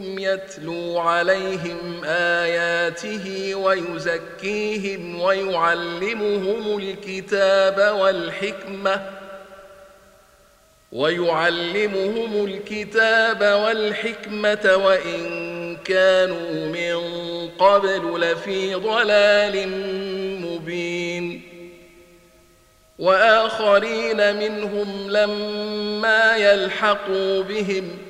منهم يتلو عليهم اياته ويزكيهم ويعلمهم الكتاب والحكمه ويعلمهم الكتاب والحكمه وان كانوا من قبل لفي ضلال مبين. واخرين منهم لما يلحقوا بهم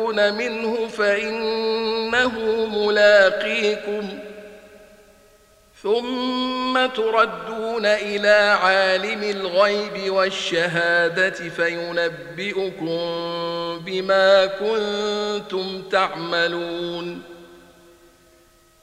منه فانه ملاقيكم ثم تردون إلى عالم الغيب والشهاده فينبئكم بما كنتم تعملون